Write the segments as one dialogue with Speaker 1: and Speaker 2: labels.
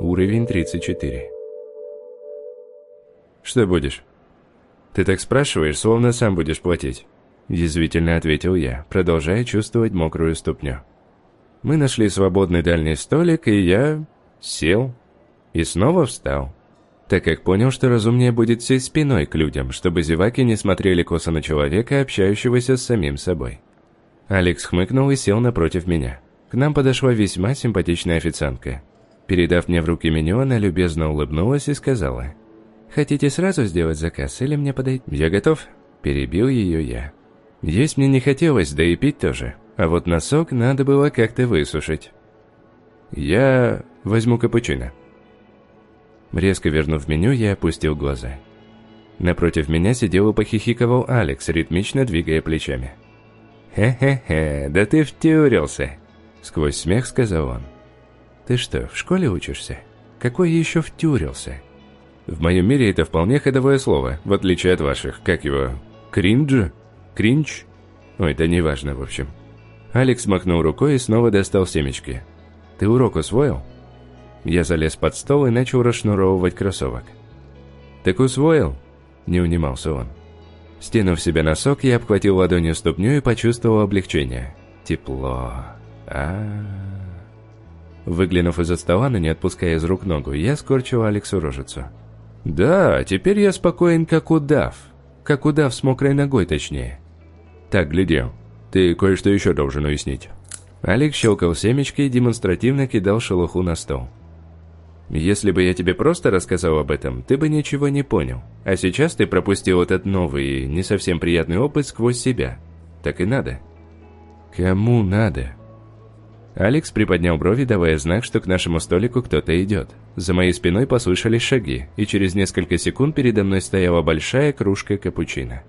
Speaker 1: Уровень 34. «Что будешь?» «Ты так спрашиваешь, словно сам будешь платить», – язвительно ответил я, продолжая чувствовать мокрую ступню. Мы нашли свободный дальний столик, и я сел и снова встал, так как понял, что разумнее будет сесть спиной к людям, чтобы зеваки не смотрели косо на человека, общающегося с самим собой. Алекс хмыкнул и сел напротив меня. К нам подошла весьма симпатичная официантка. Передав мне в руки меню, она любезно улыбнулась и сказала, «Хотите сразу сделать заказ или мне подойти?» «Я готов», – перебил ее я. Есть мне не хотелось, да и пить тоже, а вот носок надо было как-то высушить. «Я возьму капучино». Резко вернув меню, я опустил глаза. Напротив меня сидел и похихиковал Алекс, ритмично двигая плечами. «Хе-хе-хе, да ты втюрился!» Сквозь смех сказал он. «Ты что, в школе учишься? Какой еще втюрился?» В моем мире это вполне ходовое слово, в отличие от ваших. Как его? Кринж? Кринч? Ой, да неважно, в общем. Алекс махнул рукой и снова достал семечки. «Ты урок усвоил?» Я залез под стол и начал расшнуровывать кроссовок. «Так усвоил?» – не унимался он. Стянув себе носок, я обхватил ладонью ступню и почувствовал облегчение. Тепло. а, -а, -а. Выглянув из-за стола, но не отпуская из рук ногу, я скорчил Алексу рожицу. «Да, теперь я спокоен, как удав. Как удав с мокрой ногой, точнее. Так, гляди, ты кое-что еще должен уяснить». Алекс щелкал семечки и демонстративно кидал шелуху на стол. Если бы я тебе просто рассказал об этом, ты бы ничего не понял. А сейчас ты пропустил этот новый не совсем приятный опыт сквозь себя. Так и надо. Кому надо? Алекс приподнял брови, давая знак, что к нашему столику кто-то идет. За моей спиной послышались шаги, и через несколько секунд передо мной стояла большая кружка капучино.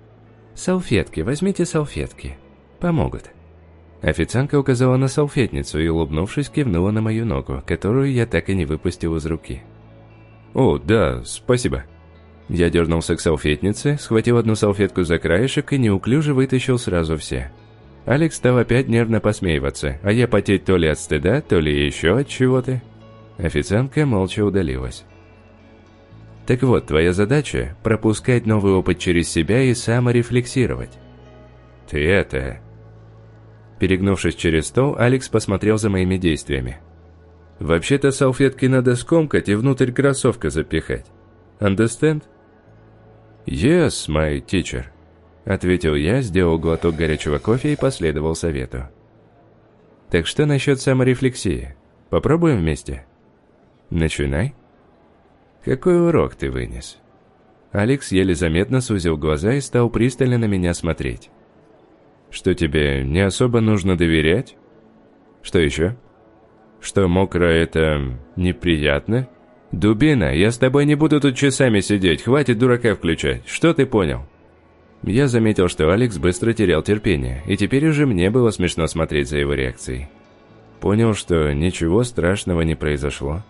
Speaker 1: «Салфетки, возьмите салфетки. Помогут». Официантка указала на салфетницу и, улыбнувшись, кивнула на мою ногу, которую я так и не выпустил из руки. «О, да, спасибо». Я дернулся к салфетнице, схватил одну салфетку за краешек и неуклюже вытащил сразу все. Алекс стал опять нервно посмеиваться, а я потеть то ли от стыда, то ли еще от чего-то. Официантка молча удалилась. Так вот, твоя задача – пропускать новый опыт через себя и саморефлексировать. Ты это... Перегнувшись через стол, Алекс посмотрел за моими действиями. «Вообще-то салфетки надо скомкать и внутрь кроссовка запихать. Understand?» «Yes, my teacher», — ответил я, сделал глоток горячего кофе и последовал совету. «Так что насчет саморефлексии? Попробуем вместе?» «Начинай». «Какой урок ты вынес?» Алекс еле заметно сузил глаза и стал пристально на меня смотреть. Что тебе не особо нужно доверять? Что еще? Что мокро это неприятно? Дубина, я с тобой не буду тут часами сидеть, хватит дурака включать. Что ты понял? Я заметил, что Алекс быстро терял терпение, и теперь уже мне было смешно смотреть за его реакцией. Понял, что ничего страшного не произошло.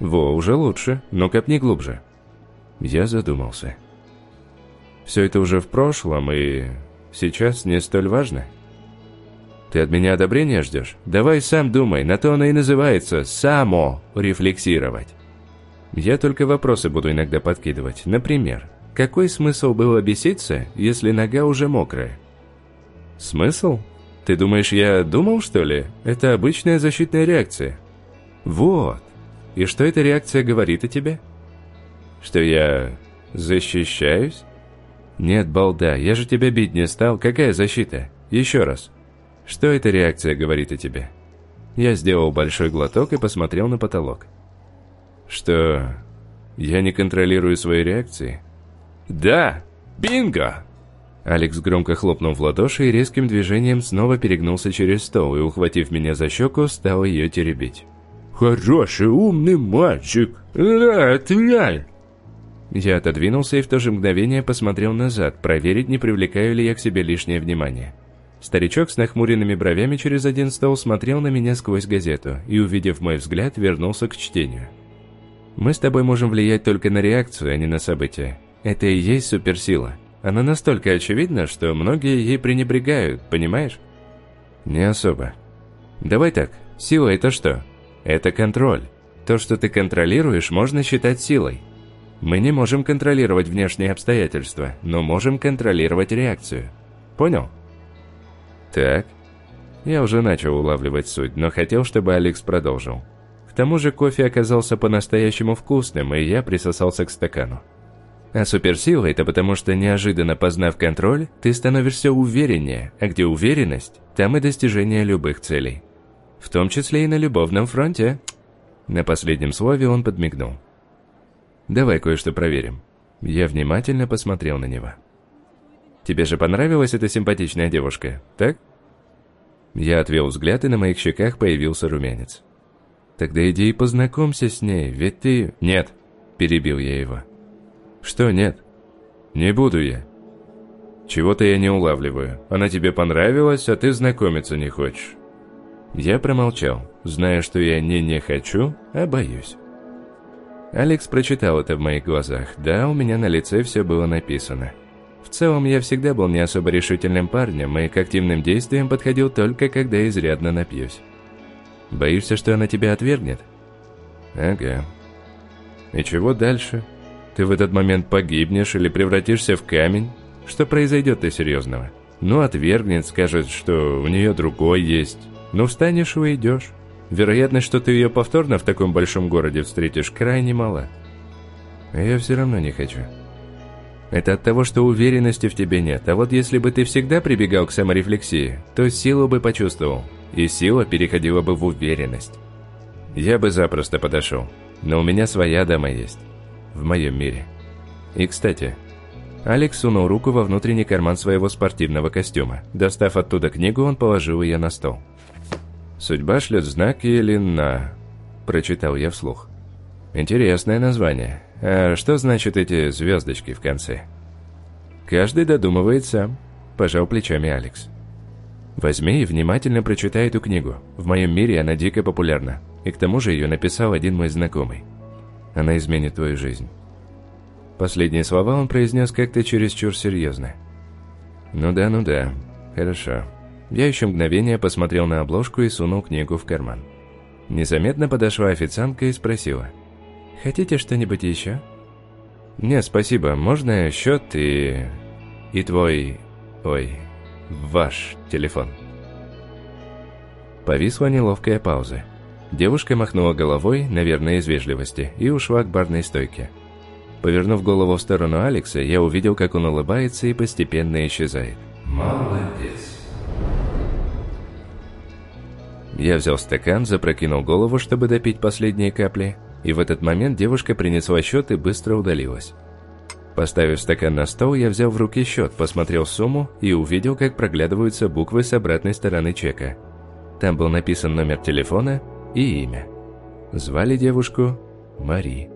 Speaker 1: Во, уже лучше, но копни глубже. Я задумался. Все это уже в прошлом, и сейчас не столь важно. Ты от меня одобрения ждешь? Давай сам думай, на то оно и называется «само-рефлексировать». Я только вопросы буду иногда подкидывать. Например, какой смысл было беситься, если нога уже мокрая? Смысл? Ты думаешь, я думал, что ли? Это обычная защитная реакция. Вот. И что эта реакция говорит о тебе? Что я защищаюсь? «Нет, балда, я же тебя бить не стал. Какая защита? Еще раз. Что эта реакция говорит о тебе?» Я сделал большой глоток и посмотрел на потолок. «Что, я не контролирую свои реакции?» «Да! Бинго!» Алекс громко хлопнул в ладоши и резким движением снова перегнулся через стол и, ухватив меня за щеку, стал ее теребить. «Хороший, умный мальчик! Да, тварь!» Я отодвинулся и в то же мгновение посмотрел назад, проверить, не привлекаю ли я к себе лишнее внимание. Старичок с нахмуренными бровями через один стол смотрел на меня сквозь газету и, увидев мой взгляд, вернулся к чтению. «Мы с тобой можем влиять только на реакцию, а не на события. Это и есть суперсила. Она настолько очевидна, что многие ей пренебрегают, понимаешь?» «Не особо. Давай так, сила это что? Это контроль. То, что ты контролируешь, можно считать силой. Мы не можем контролировать внешние обстоятельства, но можем контролировать реакцию. Понял? Так. Я уже начал улавливать суть, но хотел, чтобы Алекс продолжил. К тому же кофе оказался по-настоящему вкусным, и я присосался к стакану. А суперсила – это потому, что неожиданно познав контроль, ты становишься увереннее, а где уверенность, там и достижение любых целей. В том числе и на любовном фронте. На последнем слове он подмигнул. «Давай кое-что проверим». Я внимательно посмотрел на него. «Тебе же понравилась эта симпатичная девушка, так?» Я отвел взгляд, и на моих щеках появился румянец. «Тогда иди и познакомься с ней, ведь ты...» «Нет», – перебил я его. «Что нет?» «Не буду я». «Чего-то я не улавливаю. Она тебе понравилась, а ты знакомиться не хочешь». Я промолчал, зная, что я не не хочу, а боюсь. Алекс прочитал это в моих глазах. Да, у меня на лице все было написано. В целом, я всегда был не особо решительным парнем и к активным действиям подходил только, когда изрядно напьюсь. Боишься, что она тебя отвергнет? Ага. И чего дальше? Ты в этот момент погибнешь или превратишься в камень? Что произойдет-то серьезного? Ну, отвергнет, скажет, что у нее другой есть. Ну, встанешь и уйдешь. Вероятность, что ты ее повторно в таком большом городе встретишь, крайне мала. А я все равно не хочу. Это от того, что уверенности в тебе нет. А вот если бы ты всегда прибегал к саморефлексии, то силу бы почувствовал. И сила переходила бы в уверенность. Я бы запросто подошел. Но у меня своя дама есть. В моем мире. И, кстати, Алекс сунул руку во внутренний карман своего спортивного костюма. Достав оттуда книгу, он положил ее на стол. «Судьба шлет знаки или на...» Прочитал я вслух. Интересное название. А что значит эти звездочки в конце? Каждый додумывает сам, пожал плечами Алекс. Возьми и внимательно прочитай эту книгу. В моем мире она дико популярна. И к тому же ее написал один мой знакомый. Она изменит твою жизнь. Последние слова он произнес как-то чересчур серьезно. Ну да, ну да. Хорошо. Я еще мгновение посмотрел на обложку и сунул книгу в карман. Незаметно подошла официантка и спросила. «Хотите что-нибудь еще?» «Нет, спасибо. Можно счет и... и твой... ой... ваш телефон?» Повисла неловкая пауза. Девушка махнула головой, наверное, из вежливости, и ушла к барной стойке. Повернув голову в сторону Алекса, я увидел, как он улыбается и постепенно исчезает. «Молодец!» Я взял стакан, запрокинул голову, чтобы допить последние капли, и в этот момент девушка принесла счет и быстро удалилась. Поставив стакан на стол, я взял в руки счет, посмотрел сумму и увидел, как проглядываются буквы с обратной стороны чека. Там был написан номер телефона и имя. Звали девушку Мари.